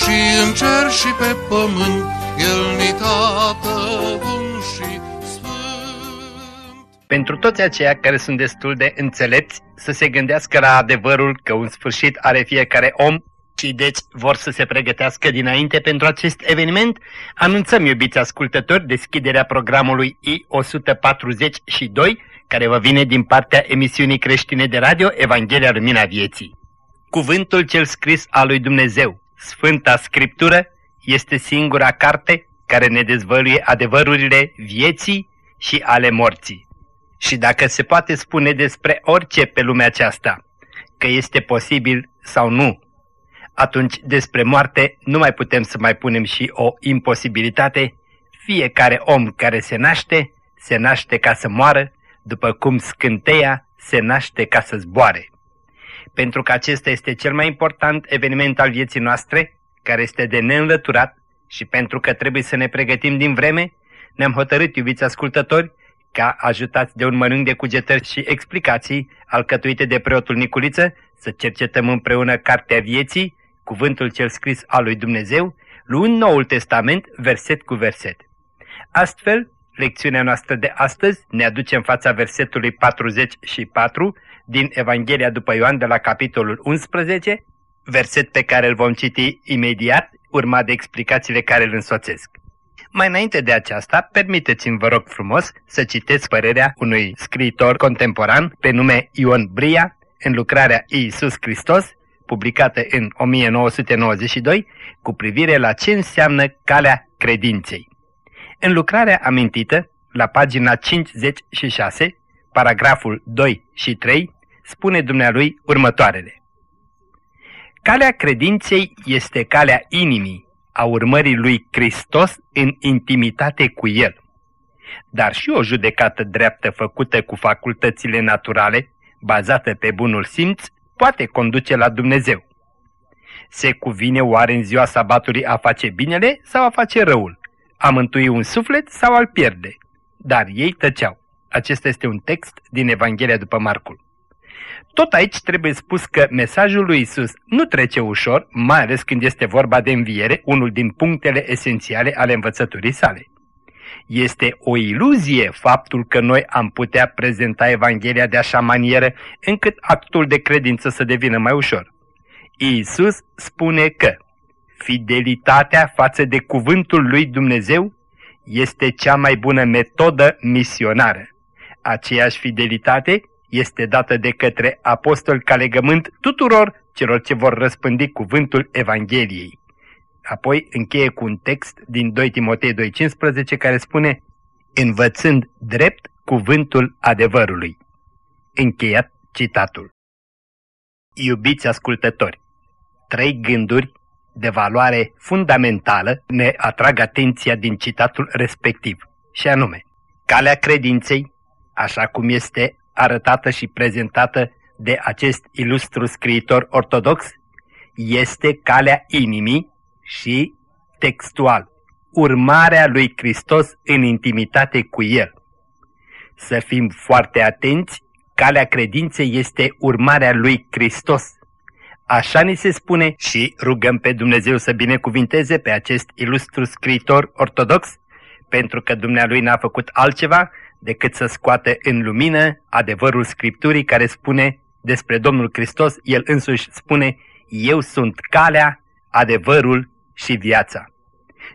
și în cer și pe pământ, El ni tată bun și sfânt. Pentru toți aceia care sunt destul de înțelepți să se gândească la adevărul că un sfârșit are fiecare om și deci vor să se pregătească dinainte pentru acest eveniment, anunțăm, iubiți ascultători, deschiderea programului I-142, care vă vine din partea emisiunii creștine de radio Evanghelia Lumina Vieții. Cuvântul cel scris al lui Dumnezeu, Sfânta Scriptură, este singura carte care ne dezvăluie adevărurile vieții și ale morții. Și dacă se poate spune despre orice pe lumea aceasta, că este posibil sau nu, atunci despre moarte nu mai putem să mai punem și o imposibilitate. Fiecare om care se naște, se naște ca să moară, după cum scânteia se naște ca să zboare. Pentru că acesta este cel mai important eveniment al vieții noastre, care este de neînlăturat și pentru că trebuie să ne pregătim din vreme, ne-am hotărât, iubiți ascultători, ca ajutați de un mănânc de cugetări și explicații alcătuite de preotul Niculiță, să cercetăm împreună Cartea Vieții, cuvântul cel scris al lui Dumnezeu, luând Noul Testament verset cu verset. Astfel, lecțiunea noastră de astăzi ne aduce în fața versetului 44 din Evanghelia după Ioan de la capitolul 11, verset pe care îl vom citi imediat, urmat de explicațiile care îl însoțesc. Mai înainte de aceasta, permiteți-mi, vă rog frumos, să citesc părerea unui scriitor contemporan pe nume Ion Bria, în lucrarea Iisus Hristos, publicată în 1992, cu privire la ce înseamnă calea credinței. În lucrarea amintită, la pagina 56, paragraful 2 și 3, spune dumnealui următoarele. Calea credinței este calea inimii, a urmării lui Hristos în intimitate cu El. Dar și o judecată dreaptă făcută cu facultățile naturale, bazată pe bunul simț, poate conduce la Dumnezeu. Se cuvine oare în ziua sabatului a face binele sau a face răul? A mântui un suflet sau al pierde? Dar ei tăceau. Acesta este un text din Evanghelia după Marcul. Tot aici trebuie spus că mesajul lui Isus nu trece ușor, mai ales când este vorba de înviere, unul din punctele esențiale ale învățăturii sale. Este o iluzie faptul că noi am putea prezenta Evanghelia de așa manieră încât actul de credință să devină mai ușor. Iisus spune că fidelitatea față de cuvântul lui Dumnezeu este cea mai bună metodă misionară. Aceeași fidelitate este dată de către apostol ca legământ tuturor celor ce vor răspândi cuvântul Evangheliei. Apoi încheie cu un text din 2 Timotei 2.15 care spune Învățând drept cuvântul adevărului. Încheiat citatul. Iubiți ascultători, trei gânduri de valoare fundamentală ne atrag atenția din citatul respectiv, și anume, calea credinței, așa cum este arătată și prezentată de acest ilustru scriitor ortodox, este calea inimii și textual, urmarea lui Hristos în intimitate cu El. Să fim foarte atenți, calea credinței este urmarea lui Hristos. Așa ni se spune și rugăm pe Dumnezeu să binecuvinteze pe acest ilustru scriitor ortodox, pentru că Dumnealui n-a făcut altceva decât să scoată în lumină adevărul Scripturii care spune despre Domnul Hristos, El însuși spune, Eu sunt calea, adevărul și viața.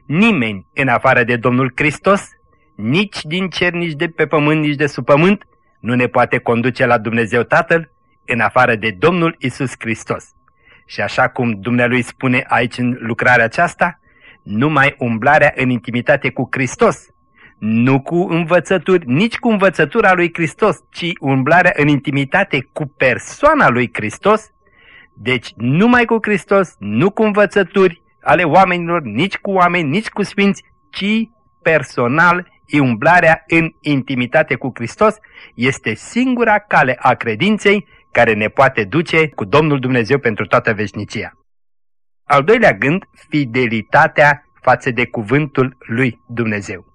Nimeni în afară de Domnul Hristos, nici din cer, nici de pe pământ, nici de sub pământ, nu ne poate conduce la Dumnezeu Tatăl în afară de Domnul Isus Hristos. Și așa cum Dumnealui spune aici în lucrarea aceasta, numai umblarea în intimitate cu Hristos, nu cu învățături, nici cu învățătura lui Hristos, ci umblarea în intimitate cu persoana lui Hristos, deci numai cu Hristos, nu cu învățături, ale oamenilor, nici cu oameni, nici cu sfinți, ci personal, umblarea în intimitate cu Hristos este singura cale a credinței care ne poate duce cu Domnul Dumnezeu pentru toată veșnicia. Al doilea gând, fidelitatea față de cuvântul lui Dumnezeu.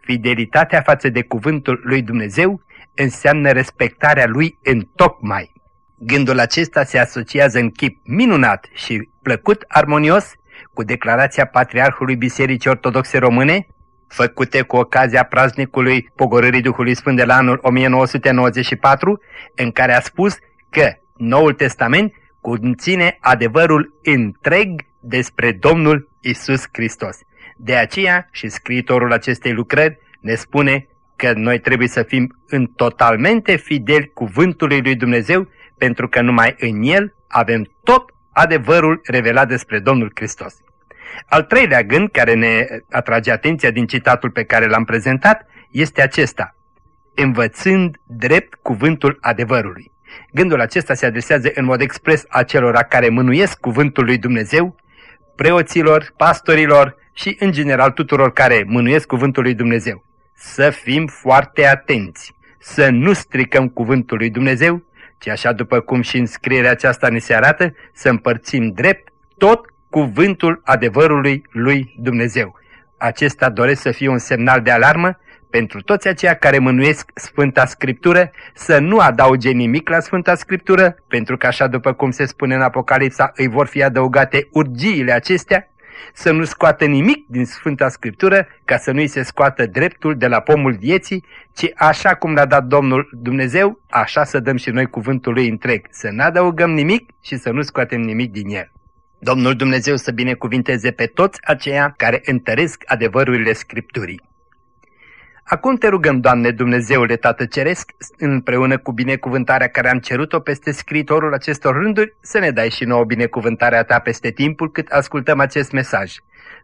Fidelitatea față de cuvântul lui Dumnezeu înseamnă respectarea lui în tocmai. Gândul acesta se asociază în chip minunat și plăcut armonios cu declarația Patriarhului Bisericii Ortodoxe Române, făcute cu ocazia praznicului Pogorârii Duhului Sfânt de la anul 1994, în care a spus că Noul Testament conține adevărul întreg despre Domnul Isus Hristos. De aceea și scriitorul acestei lucrări ne spune că noi trebuie să fim în totalmente fideli cuvântului lui Dumnezeu, pentru că numai în el avem tot adevărul revelat despre Domnul Hristos. Al treilea gând care ne atrage atenția din citatul pe care l-am prezentat este acesta. Învățând drept cuvântul adevărului. Gândul acesta se adresează în mod expres acelora care mânuiesc cuvântul lui Dumnezeu, preoților, pastorilor și în general tuturor care mânuiesc cuvântul lui Dumnezeu. Să fim foarte atenți, să nu stricăm cuvântul lui Dumnezeu, ci așa după cum și în scrierea aceasta ne se arată, să împărțim drept tot cuvântul adevărului lui Dumnezeu. Acesta doresc să fie un semnal de alarmă pentru toți aceia care mânuiesc Sfânta Scriptură să nu adauge nimic la Sfânta Scriptură, pentru că așa după cum se spune în Apocalipsa îi vor fi adăugate urgiile acestea, să nu scoată nimic din Sfânta Scriptură ca să nu-i se scoată dreptul de la pomul vieții, ci așa cum l-a dat Domnul Dumnezeu, așa să dăm și noi cuvântul lui întreg, să nu adăugăm nimic și să nu scoatem nimic din el. Domnul Dumnezeu să binecuvinteze pe toți aceia care întăresc adevărurile Scripturii. Acum te rugăm, Doamne Dumnezeule Tată Ceresc, împreună cu binecuvântarea care am cerut-o peste scritorul acestor rânduri, să ne dai și nouă binecuvântarea Ta peste timpul cât ascultăm acest mesaj.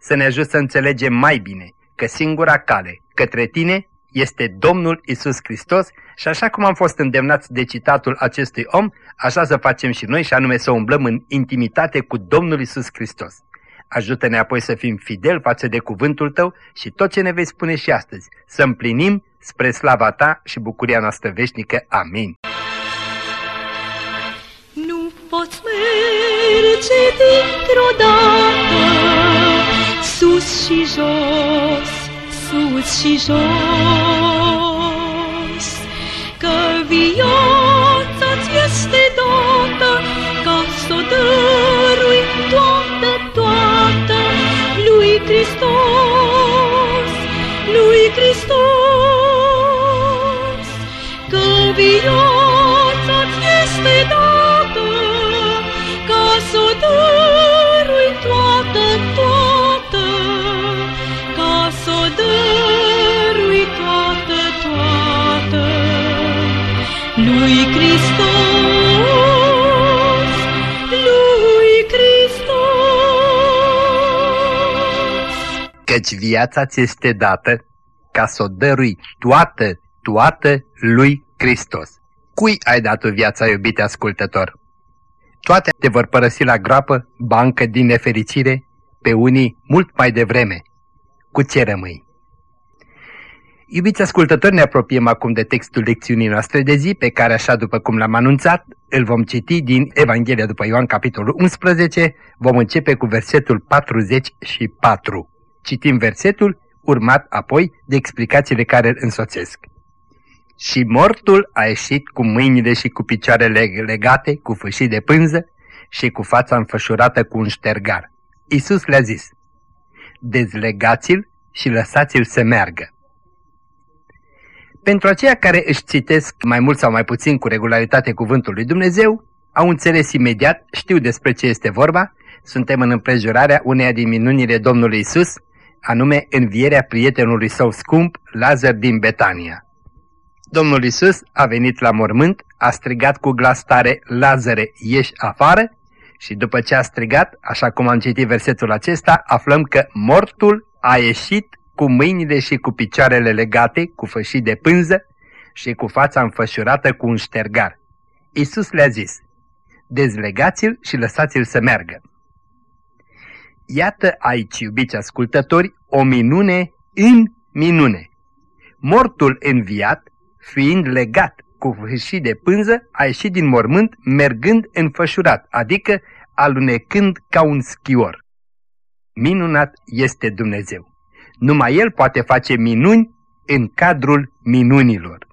Să ne ajut să înțelegem mai bine că singura cale către Tine este Domnul Isus Hristos și așa cum am fost îndemnați de citatul acestui om, așa să facem și noi și anume să umblăm în intimitate cu Domnul Isus Hristos. Ajută-ne apoi să fim fideli față de cuvântul Tău și tot ce ne vei spune și astăzi, să împlinim spre slava Ta și bucuria noastră veșnică. Amin. Nu poți merge dintr-o dată sus și jos, sus și jos, că viața-ți este dată ca să o dărui Căci viața ți este dată ca să o dărui toată, toată lui Hristos. Cui ai dat-o viața, iubite ascultător? Toate te vor părăsi la groapă, bancă din nefericire, pe unii mult mai devreme. Cu ce rămâi? Iubiți ascultători, ne apropiem acum de textul lecțiunii noastre de zi, pe care, așa după cum l-am anunțat, îl vom citi din Evanghelia după Ioan, capitolul 11, vom începe cu versetul 44. Citim versetul, urmat apoi de explicațiile care îl însoțesc. Și mortul a ieșit cu mâinile și cu picioarele legate, cu fâșii de pânză și cu fața înfășurată cu un ștergar. Iisus le-a zis, dezlegați-l și lăsați-l să meargă. Pentru aceia care își citesc mai mult sau mai puțin cu regularitate cuvântul lui Dumnezeu, au înțeles imediat, știu despre ce este vorba, suntem în împrejurarea uneia din minunile Domnului Isus, anume învierea prietenului său scump, Lazar din Betania. Domnul Isus a venit la mormânt, a strigat cu glas tare, Lazare, ieși afară, și după ce a strigat, așa cum am citit versetul acesta, aflăm că mortul a ieșit cu mâinile și cu picioarele legate, cu fășii de pânză și cu fața înfășurată cu un ștergar. Isus le-a zis, dezlegați-l și lăsați-l să meargă. Iată aici, iubiți ascultători, o minune în minune. Mortul înviat, fiind legat cu fâșii de pânză, a ieșit din mormânt mergând înfășurat, adică alunecând ca un schior. Minunat este Dumnezeu. Numai El poate face minuni în cadrul minunilor.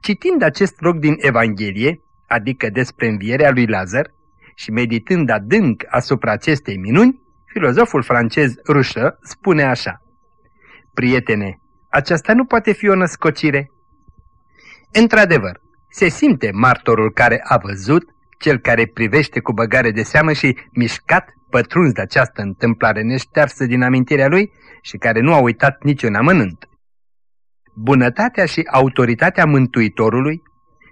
Citind acest loc din Evanghelie, adică despre învierea lui Lazar, și meditând adânc asupra acestei minuni, filozoful francez Rușă spune așa Prietene, aceasta nu poate fi o născocire. Într-adevăr, se simte martorul care a văzut, cel care privește cu băgare de seamă și mișcat, pătruns de această întâmplare neștearsă din amintirea lui și care nu a uitat niciun amănânt. Bunătatea și autoritatea Mântuitorului,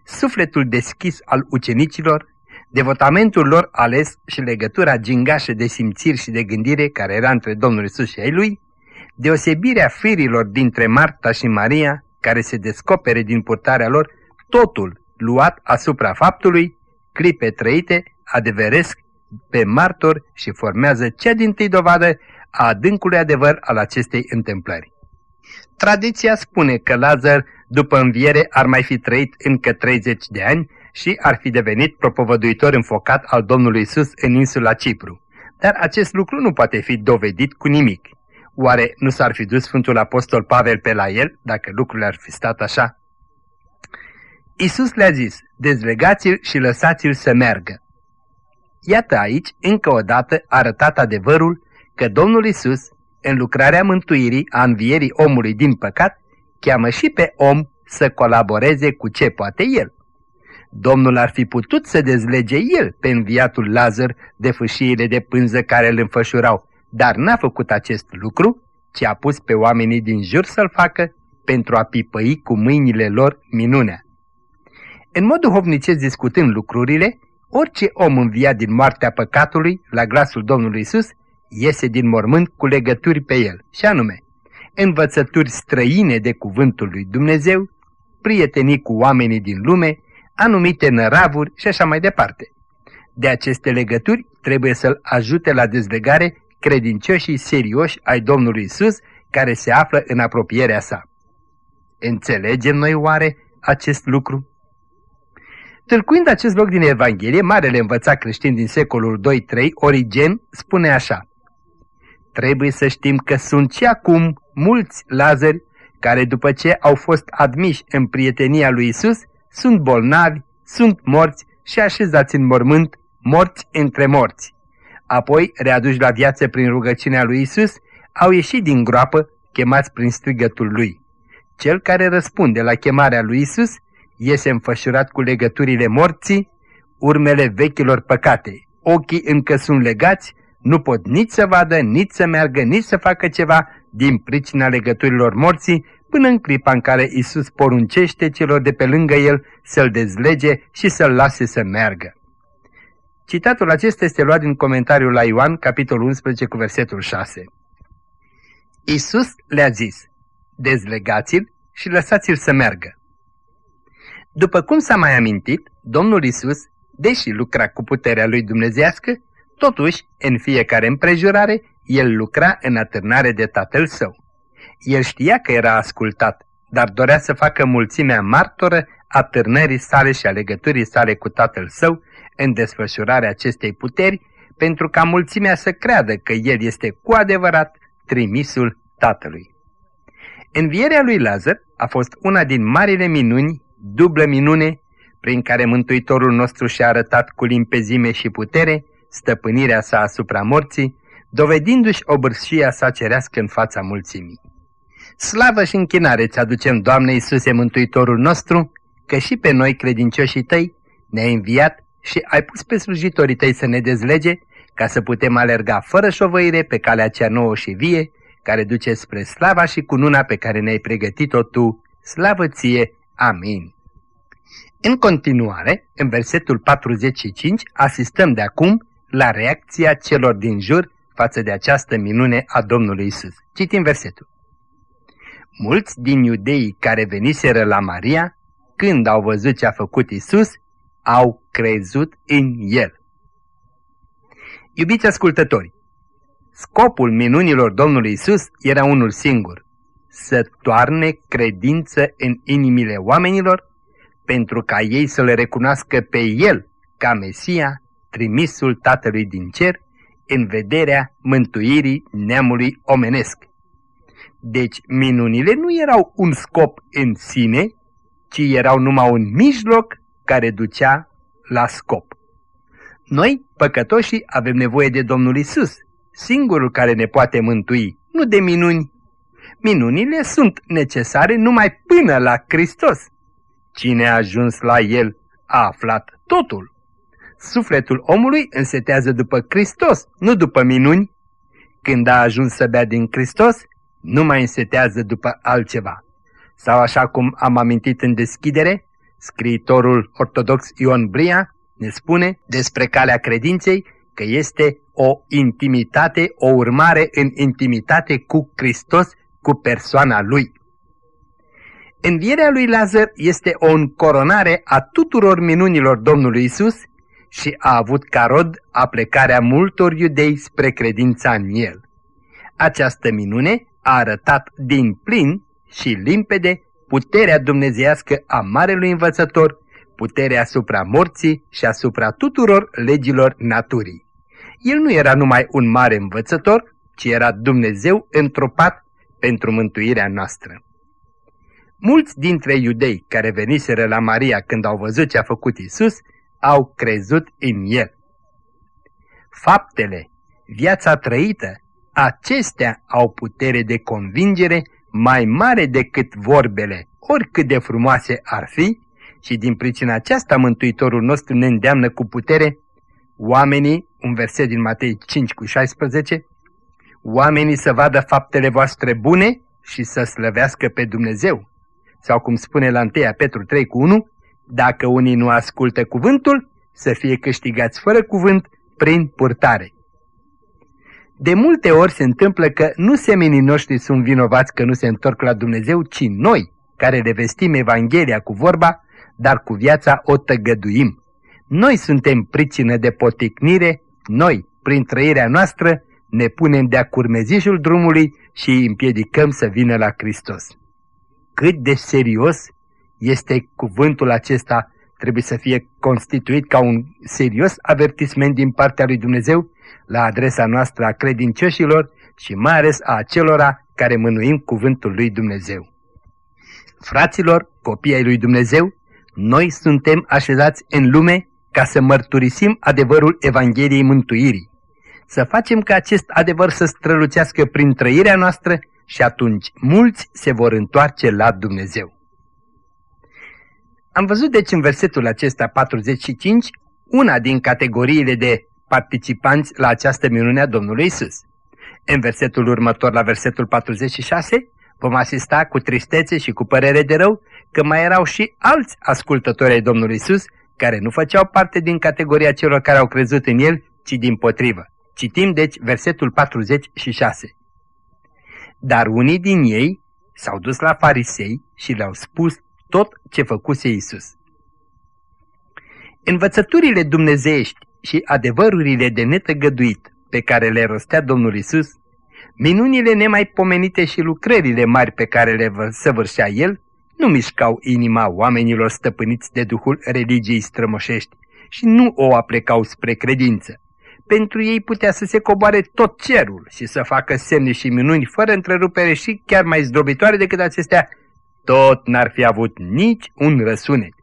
sufletul deschis al ucenicilor, devotamentul lor ales și legătura gingașă de simțiri și de gândire care era între Domnul Isus și ai lui, deosebirea firilor dintre Marta și Maria, care se descopere din purtarea lor, totul luat asupra faptului, clipe trăite, adeveresc pe martor și formează cea din tâi dovadă a adâncului adevăr al acestei întâmplări. Tradiția spune că Lazar, după înviere, ar mai fi trăit încă 30 de ani și ar fi devenit propovăduitor înfocat al Domnului Isus în insula Cipru. Dar acest lucru nu poate fi dovedit cu nimic. Oare nu s-ar fi dus Sfântul Apostol Pavel pe la el, dacă lucrurile ar fi stat așa? Isus le-a zis, dezlegați-l și lăsați-l să meargă. Iată aici, încă o dată, arătat adevărul că Domnul Isus, în lucrarea mântuirii a învierii omului din păcat, cheamă și pe om să colaboreze cu ce poate el. Domnul ar fi putut să dezlege el pe înviatul Lazar de fâșiile de pânză care îl înfășurau, dar n-a făcut acest lucru, ci a pus pe oamenii din jur să-l facă pentru a pipăi cu mâinile lor minunea. În mod duhovnicesc discutând lucrurile, orice om înviat din moartea păcatului la glasul Domnului Isus iese din mormânt cu legături pe el, și anume, învățături străine de cuvântul lui Dumnezeu, prietenii cu oamenii din lume, anumite năravuri și așa mai departe. De aceste legături trebuie să-l ajute la dezlegare credincioșii serioși ai Domnului Isus care se află în apropierea sa. Înțelegem noi oare acest lucru? Tâlcuind acest loc din Evanghelie, marele învățat creștin din secolul 2-3, Origen, spune așa Trebuie să știm că sunt și acum mulți lazări care după ce au fost admiși în prietenia lui Isus, sunt bolnavi, sunt morți și așezați în mormânt, morți între morți. Apoi, readuși la viață prin rugăciunea lui Isus, au ieșit din groapă, chemați prin strigătul lui. Cel care răspunde la chemarea lui Isus iese înfășurat cu legăturile morții, urmele vechilor păcate. Ochii încă sunt legați, nu pot nici să vadă, nici să meargă, nici să facă ceva din pricina legăturilor morții, până în clipa în care Isus poruncește celor de pe lângă el să-l dezlege și să-l lase să meargă. Citatul acesta este luat din comentariul la Ioan, capitolul 11, cu versetul 6. Isus le-a zis, dezlegați-l și lăsați-l să meargă. După cum s-a mai amintit, Domnul Isus, deși lucra cu puterea lui dumnezească, totuși, în fiecare împrejurare, el lucra în atârnare de tatăl său. El știa că era ascultat, dar dorea să facă mulțimea martoră a târnării sale și a legăturii sale cu tatăl său în desfășurarea acestei puteri, pentru ca mulțimea să creadă că el este cu adevărat trimisul tatălui. Învierea lui Lazar a fost una din marile minuni, dublă minune, prin care Mântuitorul nostru și-a arătat cu limpezime și putere stăpânirea sa asupra morții, dovedindu-și obârșia sa cerească în fața mulțimii. Slavă și închinare ți aducem, Doamne Iisuse Mântuitorul nostru, că și pe noi, credincioșii tăi, ne-ai înviat și ai pus pe slujitorii tăi să ne dezlege, ca să putem alerga fără șovăire pe calea cea nouă și vie, care duce spre slava și cununa pe care ne-ai pregătit-o tu. Slavă ție! Amin. În continuare, în versetul 45, asistăm de acum la reacția celor din jur față de această minune a Domnului Isus. Citim versetul. Mulți din iudeii care veniseră la Maria, când au văzut ce a făcut Isus, au crezut în El. Iubiți ascultători, Scopul minunilor Domnului Isus era unul singur, să toarne credință în inimile oamenilor, pentru ca ei să le recunoască pe El ca Mesia, trimisul Tatălui din cer, în vederea mântuirii neamului omenesc. Deci minunile nu erau un scop în sine, ci erau numai un mijloc care ducea la scop. Noi, păcătoșii, avem nevoie de Domnul Isus, singurul care ne poate mântui, nu de minuni. Minunile sunt necesare numai până la Hristos. Cine a ajuns la El a aflat totul. Sufletul omului însetează după Hristos, nu după minuni. Când a ajuns să bea din Hristos, nu mai însetează după altceva. Sau așa cum am amintit în deschidere, scriitorul ortodox Ion Bria ne spune despre calea credinței că este o intimitate, o urmare în intimitate cu Hristos, cu persoana Lui. Învierea lui Lazar este o încoronare a tuturor minunilor Domnului Isus și a avut ca rod aplecarea multor iudei spre credința în El. Această minune a arătat din plin și limpede puterea dumnezeiască a Marelui Învățător, puterea asupra morții și asupra tuturor legilor naturii. El nu era numai un mare învățător, ci era Dumnezeu întrupat pentru mântuirea noastră. Mulți dintre iudei care veniseră la Maria când au văzut ce a făcut Isus, au crezut în El. Faptele, viața trăită, acestea au putere de convingere mai mare decât vorbele, oricât de frumoase ar fi, și din pricina aceasta Mântuitorul nostru ne îndeamnă cu putere oamenii, un verset din Matei 5 cu 16, oamenii să vadă faptele voastre bune și să slăvească pe Dumnezeu. Sau cum spune la 1 Petru 3 cu 1, dacă unii nu ascultă cuvântul, să fie câștigați fără cuvânt prin purtare. De multe ori se întâmplă că nu semenii noștri sunt vinovați că nu se întorc la Dumnezeu, ci noi, care le vestim Evanghelia cu vorba, dar cu viața o tăgăduim. Noi suntem pricină de poticnire, noi, prin trăirea noastră, ne punem de-a curmezișul drumului și îi împiedicăm să vină la Hristos. Cât de serios este cuvântul acesta, trebuie să fie constituit ca un serios avertisment din partea lui Dumnezeu la adresa noastră a credincioșilor și mai ales a acelora care mânuim cuvântul lui Dumnezeu. Fraților, copii ai lui Dumnezeu, noi suntem așezați în lume ca să mărturisim adevărul Evangheliei Mântuirii, să facem ca acest adevăr să strălucească prin trăirea noastră și atunci mulți se vor întoarce la Dumnezeu. Am văzut deci în versetul acesta 45 una din categoriile de participanți la această minune a Domnului Isus. În versetul următor, la versetul 46, vom asista cu tristețe și cu părere de rău că mai erau și alți ascultători ai Domnului Isus care nu făceau parte din categoria celor care au crezut în El, ci din potrivă. Citim deci versetul 46. Dar unii din ei s-au dus la farisei și le-au spus tot ce făcuse Isus. Învățăturile dumnezeiești și adevărurile de netăgăduit pe care le rostea Domnul Isus, minunile nemaipomenite și lucrările mari pe care le săvârșea El, nu mișcau inima oamenilor stăpâniți de duhul religiei strămoșești și nu o aplecau spre credință. Pentru ei putea să se coboare tot cerul și să facă semne și minuni fără întrerupere și chiar mai zdrobitoare decât acestea, tot n-ar fi avut nici un răsunet.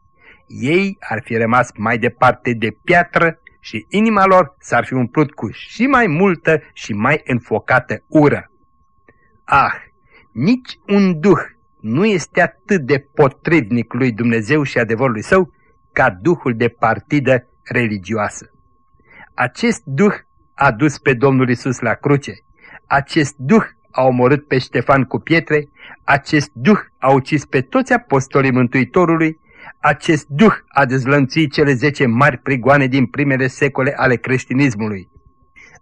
Ei ar fi rămas mai departe de piatră și inima lor s-ar fi umplut cu și mai multă și mai înfocată ură. Ah, nici un duh nu este atât de potrivnic lui Dumnezeu și adevărului său ca duhul de partidă religioasă. Acest duh a dus pe Domnul Isus la cruce. Acest duh a omorât pe Ștefan cu pietre, acest duh a ucis pe toți apostolii Mântuitorului, acest duh a dezlănțuit cele zece mari prigoane din primele secole ale creștinismului.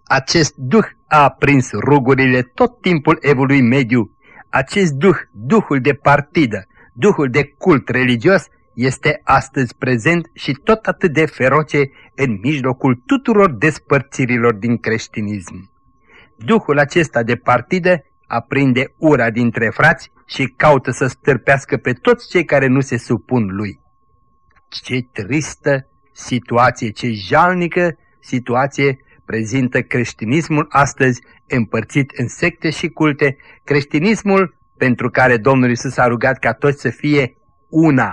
Acest duh a aprins rugurile tot timpul evului mediu. Acest duh, duhul de partidă, duhul de cult religios, este astăzi prezent și tot atât de feroce în mijlocul tuturor despărțirilor din creștinism. Duhul acesta de partidă aprinde ura dintre frați și caută să stârpească pe toți cei care nu se supun lui. Ce tristă situație, ce jalnică situație prezintă creștinismul astăzi împărțit în secte și culte, creștinismul pentru care Domnul Isus a rugat ca toți să fie una,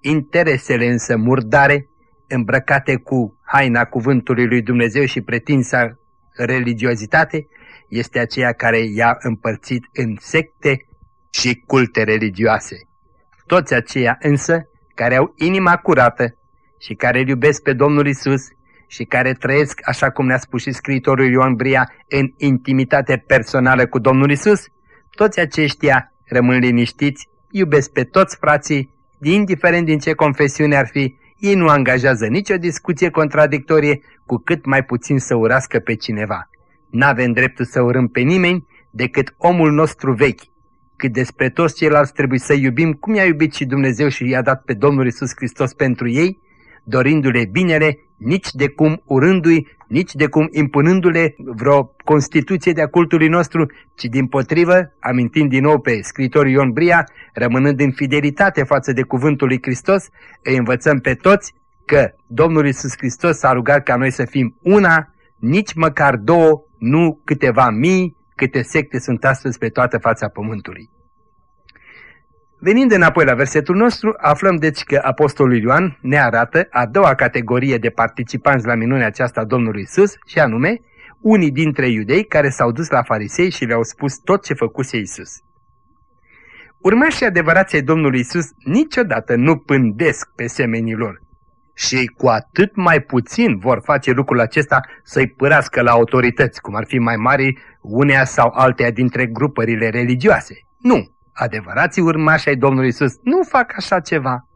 interesele însă murdare, îmbrăcate cu haina cuvântului lui Dumnezeu și pretinsa religiozitate, este aceea care i-a împărțit în secte și culte religioase. Toți aceia însă care au inima curată și care îl iubesc pe Domnul Isus și care trăiesc, așa cum ne-a spus și scriitorul Ioan Bria, în intimitate personală cu Domnul Isus, toți aceștia rămân liniștiți, iubesc pe toți frații, indiferent din ce confesiune ar fi, ei nu angajează nicio discuție contradictorie, cu cât mai puțin să urască pe cineva. N-avem dreptul să urâm pe nimeni decât omul nostru vechi, cât despre toți ceilalți trebuie să iubim cum i-a iubit și Dumnezeu și i-a dat pe Domnul Isus Hristos pentru ei, dorindu-le binele, nici de cum urându-i, nici de cum impunându-le vreo constituție de-a cultului nostru, ci din potrivă, amintind din nou pe scriitorul Ion Bria, rămânând în fidelitate față de cuvântul lui Hristos, îi învățăm pe toți că Domnul Isus Hristos a rugat ca noi să fim una, nici măcar două, nu câteva mii, câte secte sunt astăzi pe toată fața pământului. Venind înapoi la versetul nostru, aflăm deci că Apostolul Ioan ne arată a doua categorie de participanți la minunea aceasta a Domnului Isus, și anume, unii dintre iudei care s-au dus la farisei și le-au spus tot ce făcuse Isus. Urmașii adevărației Domnului Isus niciodată nu pândesc pe semenii lor și cu atât mai puțin vor face lucrul acesta să-i părască la autorități, cum ar fi mai mari unea sau altea dintre grupările religioase. Nu, adevărații urmași ai Domnului Isus nu fac așa ceva.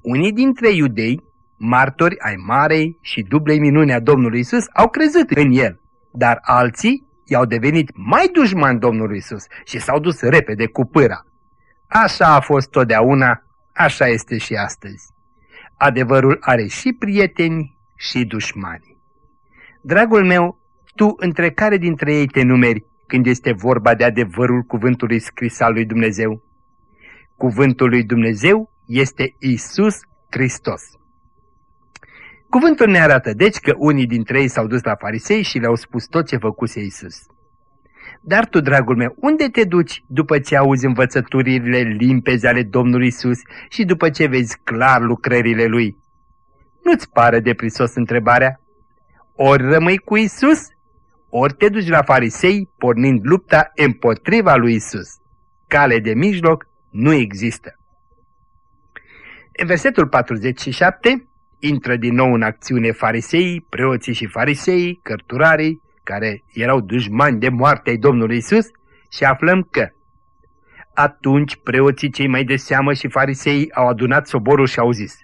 Unii dintre iudei, martori ai marei și dublei minune a Domnului Isus, au crezut în el, dar alții i-au devenit mai dușmani Domnului Isus și s-au dus repede cu pâra. Așa a fost totdeauna, așa este și astăzi. Adevărul are și prieteni și dușmani. Dragul meu, tu între care dintre ei te numeri când este vorba de adevărul cuvântului scris al lui Dumnezeu? Cuvântul lui Dumnezeu este Isus Hristos. Cuvântul ne arată deci că unii dintre ei s-au dus la farisei și le-au spus tot ce făcuse Isus. Dar tu, dragul meu, unde te duci după ce auzi învățăturile limpezi ale Domnului Isus și după ce vezi clar lucrările Lui? Nu-ți pare de prisos întrebarea? Ori rămâi cu Isus, ori te duci la farisei pornind lupta împotriva lui Isus. Cale de mijloc nu există. În versetul 47 intră din nou în acțiune farisei, preoții și farisei, cărturarii, care erau dușmani de moarte ai Domnului Isus și aflăm că atunci preoții cei mai de seamă și farisei au adunat soborul și au zis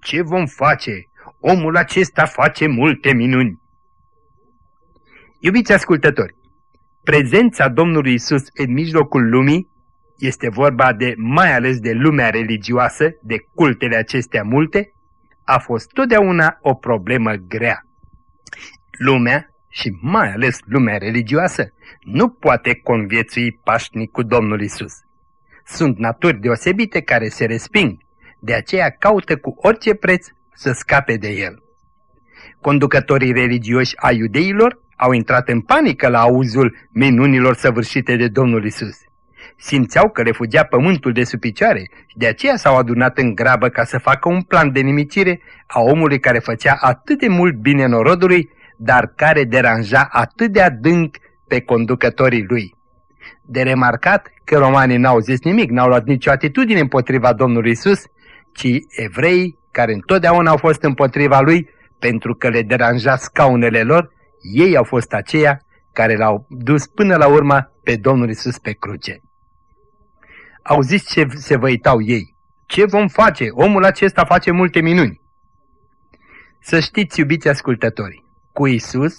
Ce vom face? Omul acesta face multe minuni. Iubiți ascultători, prezența Domnului Isus în mijlocul lumii este vorba de mai ales de lumea religioasă, de cultele acestea multe, a fost totdeauna o problemă grea. Lumea și mai ales lumea religioasă, nu poate conviețui pașnic cu Domnul Isus. Sunt naturi deosebite care se resping, de aceea caută cu orice preț să scape de el. Conducătorii religioși a iudeilor au intrat în panică la auzul minunilor săvârșite de Domnul Isus. Simțeau că le fugea pământul de sub picioare și de aceea s-au adunat în grabă ca să facă un plan de nimicire a omului care făcea atât de mult bine norodului dar care deranja atât de adânc pe conducătorii lui. De remarcat că romanii n-au zis nimic, n-au luat nicio atitudine împotriva Domnului Isus, ci evrei care întotdeauna au fost împotriva lui pentru că le deranja scaunele lor, ei au fost aceia care l-au dus până la urmă pe Domnul Isus pe cruce. Au zis ce se văitau ei. Ce vom face? Omul acesta face multe minuni. Să știți, iubiți ascultători, cu Isus,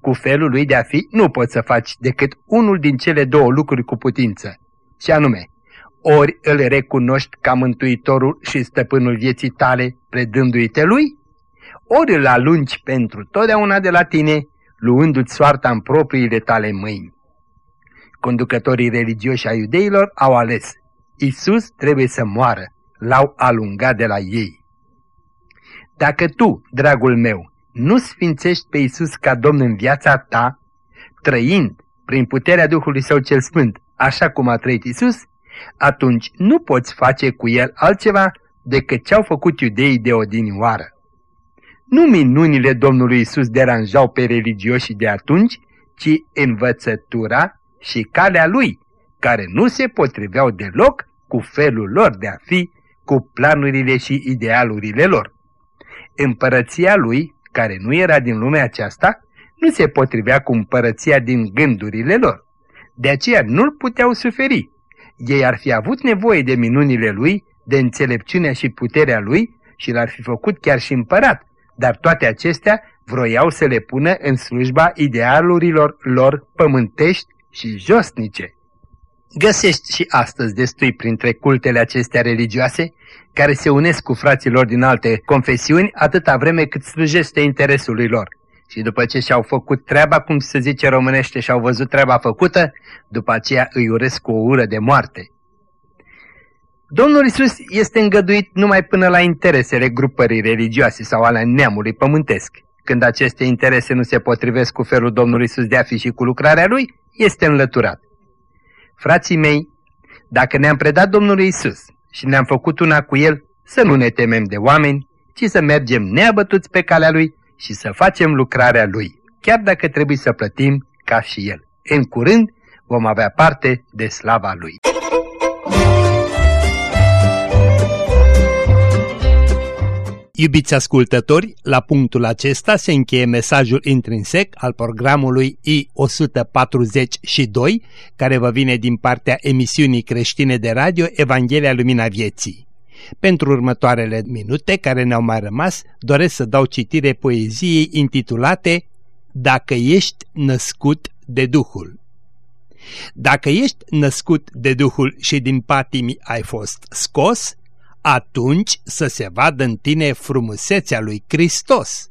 cu felul lui de a fi, nu poți să faci decât unul din cele două lucruri cu putință, și anume, ori îl recunoști ca mântuitorul și stăpânul vieții tale, predându-i te lui, ori îl alungi pentru totdeauna de la tine, luându-ți soarta în propriile tale mâini. Conducătorii religioși ai iudeilor au ales. Isus trebuie să moară. L-au alungat de la ei. Dacă tu, dragul meu, nu sfințești pe Isus ca Domn în viața ta, trăind prin puterea Duhului Său cel Sfânt, așa cum a trăit Isus, atunci nu poți face cu El altceva decât ce au făcut iudeii de odinioară. Nu minunile Domnului Isus deranjau pe religioșii de atunci, ci învățătura și calea Lui, care nu se potriveau deloc cu felul lor de a fi, cu planurile și idealurile lor. Împărăția Lui, care nu era din lumea aceasta, nu se potrivea cu împărăția din gândurile lor. De aceea nu-l puteau suferi. Ei ar fi avut nevoie de minunile lui, de înțelepciunea și puterea lui și l-ar fi făcut chiar și împărat, dar toate acestea vroiau să le pună în slujba idealurilor lor pământești și josnice. Găsești și astăzi destui printre cultele acestea religioase care se unesc cu fraților din alte confesiuni atâta vreme cât slujește interesului lor. Și după ce și-au făcut treaba, cum se zice românește, și-au văzut treaba făcută, după aceea îi uresc cu o ură de moarte. Domnul Isus este îngăduit numai până la interesele grupării religioase sau ale neamului pământesc. Când aceste interese nu se potrivesc cu felul Domnului Isus de a fi și cu lucrarea Lui, este înlăturat. Frații mei, dacă ne-am predat Domnului Isus și ne-am făcut una cu El, să nu ne temem de oameni, ci să mergem neabătuți pe calea Lui și să facem lucrarea Lui, chiar dacă trebuie să plătim ca și El. În curând vom avea parte de slava Lui. Iubiți ascultători, la punctul acesta se încheie mesajul intrinsec al programului I-142, care vă vine din partea emisiunii creștine de radio Evanghelia Lumina Vieții. Pentru următoarele minute care ne-au mai rămas, doresc să dau citire poeziei intitulate Dacă ești născut de Duhul. Dacă ești născut de Duhul și din patimi ai fost scos, atunci să se vadă în tine frumusețea lui Hristos.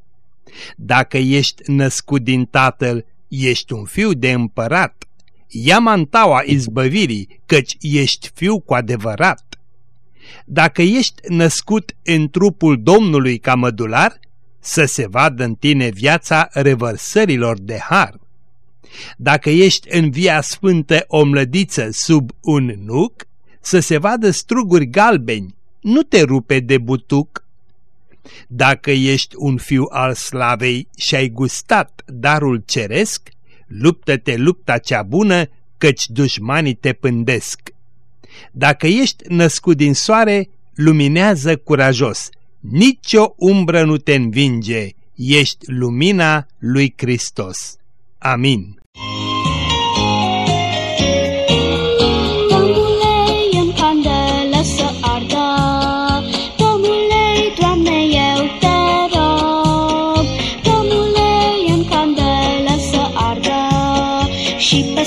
Dacă ești născut din Tatăl, ești un fiu de împărat. Ia mantaua izbăvirii, căci ești fiu cu adevărat. Dacă ești născut în trupul Domnului ca mădular, să se vadă în tine viața revărsărilor de har. Dacă ești în via sfântă o mlădiță sub un nuc, să se vadă struguri galbeni, nu te rupe de butuc. Dacă ești un fiu al slavei și ai gustat darul ceresc, luptă-te lupta cea bună, căci dușmanii te pândesc. Dacă ești născut din soare, luminează curajos, nici o umbră nu te învinge, ești lumina lui Hristos. Amin. Și te